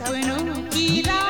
Bueno, no queda.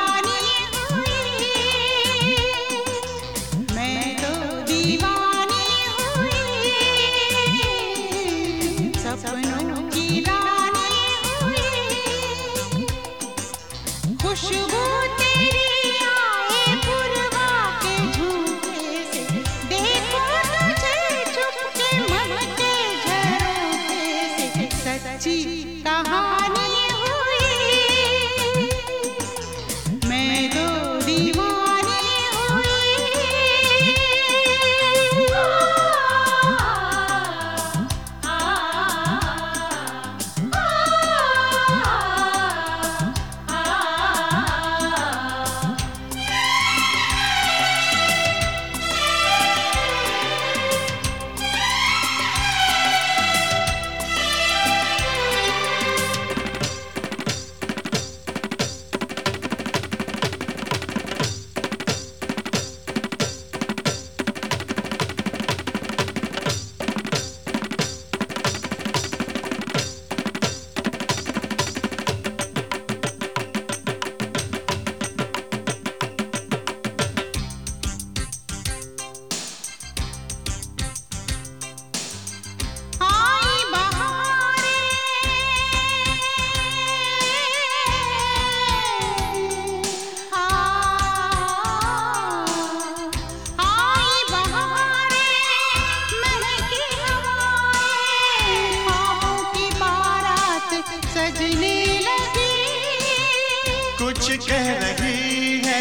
कुछ कह रही है।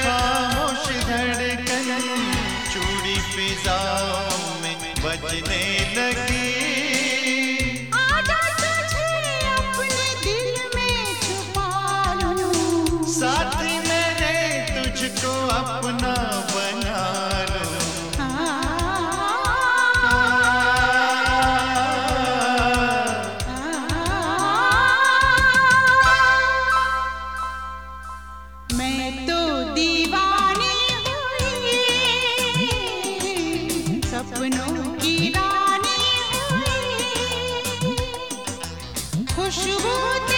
खामोश धड़कन चूड़ी फिजाओं में बजने लगी। push you both.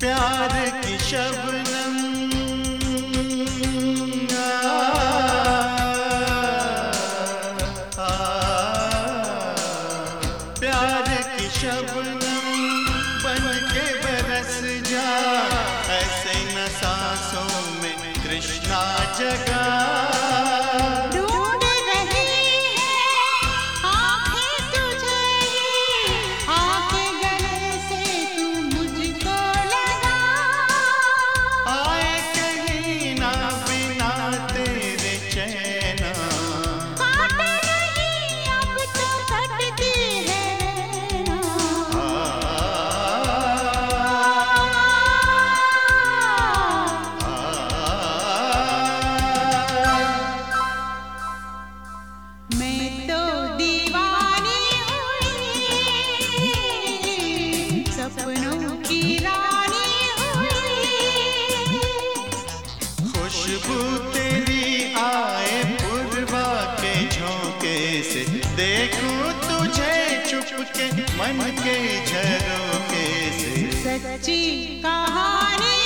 प्यार की शबनम। प्यार की शबनम बन के बरस जा। ऐसे न सांसों में कृष्णा जगा। सपनों की रानी खुशबू तेरी आए पूर्वा के झोंके से। देखूँ तुझे चुपके मन के झरोके से। सच्ची कहानी